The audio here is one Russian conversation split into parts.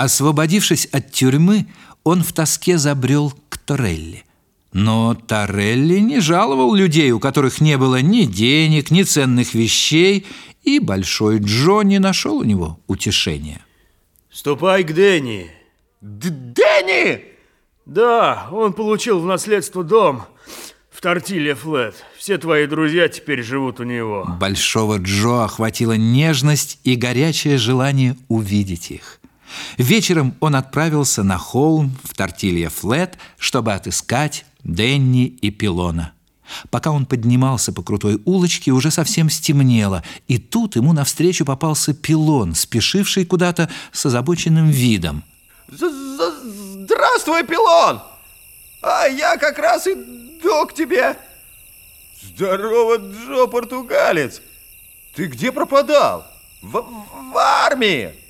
Освободившись от тюрьмы, он в тоске забрел к Торелли. Но Торелли не жаловал людей, у которых не было ни денег, ни ценных вещей, и Большой Джо не нашел у него утешения. Ступай к Дэнни. Д Дэнни? Да, он получил в наследство дом в Тортилье Флет. Все твои друзья теперь живут у него. Большого Джо охватила нежность и горячее желание увидеть их. Вечером он отправился на холм в Тортилье Флет, чтобы отыскать Денни и Пилона. Пока он поднимался по крутой улочке, уже совсем стемнело, и тут ему навстречу попался Пилон, спешивший куда-то с озабоченным видом. «Здравствуй, Пилон! А я как раз иду к тебе!» «Здорово, Джо, португалец! Ты где пропадал? В, в армии!»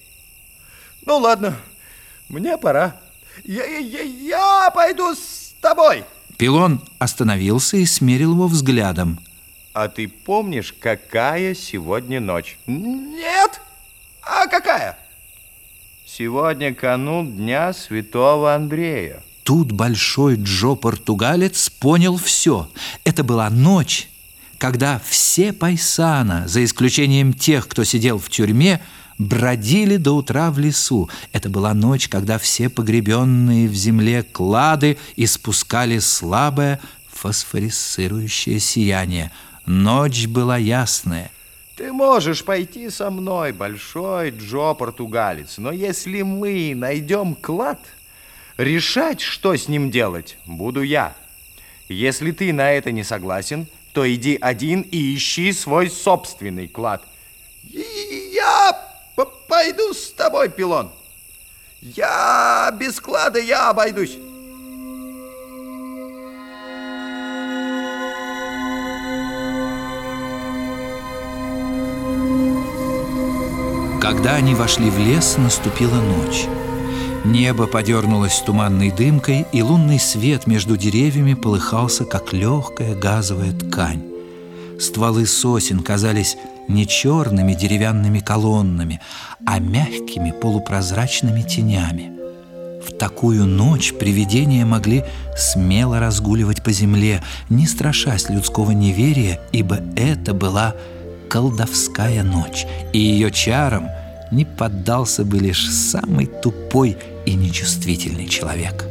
«Ну ладно, мне пора. Я, я, я пойду с тобой!» Пилон остановился и смерил его взглядом. А ты помнишь, какая сегодня ночь? Нет! А какая? Сегодня канун Дня Святого Андрея. Тут Большой Джо-португалец понял все. Это была ночь, когда все пайсана, за исключением тех, кто сидел в тюрьме, бродили до утра в лесу. Это была ночь, когда все погребенные в земле клады испускали слабое фосфорисцирующее сияние. Ночь была ясная. Ты можешь пойти со мной, большой Джо-португалец, но если мы найдем клад, решать, что с ним делать, буду я. Если ты на это не согласен, то иди один и ищи свой собственный клад. Я Пойду с тобой, Пилон. Я без склада, я обойдусь. Когда они вошли в лес, наступила ночь. Небо подернулось туманной дымкой, и лунный свет между деревьями полыхался, как легкая газовая ткань. Стволы сосен казались не черными деревянными колоннами, а мягкими полупрозрачными тенями. В такую ночь привидения могли смело разгуливать по земле, не страшась людского неверия, ибо это была колдовская ночь, и ее чарам не поддался бы лишь самый тупой и нечувствительный человек.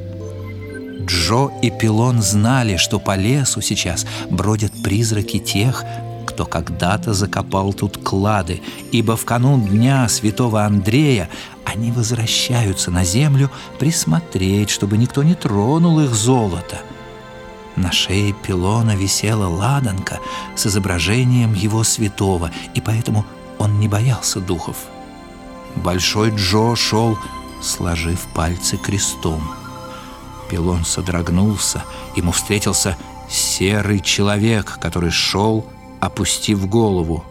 Джо и Пилон знали, что по лесу сейчас бродят призраки тех, кто когда-то закопал тут клады, ибо в канун Дня Святого Андрея они возвращаются на землю присмотреть, чтобы никто не тронул их золото. На шее пилона висела ладанка с изображением его святого, и поэтому он не боялся духов. Большой Джо шел, сложив пальцы крестом. Пилон содрогнулся, ему встретился серый человек, который шел опустив голову.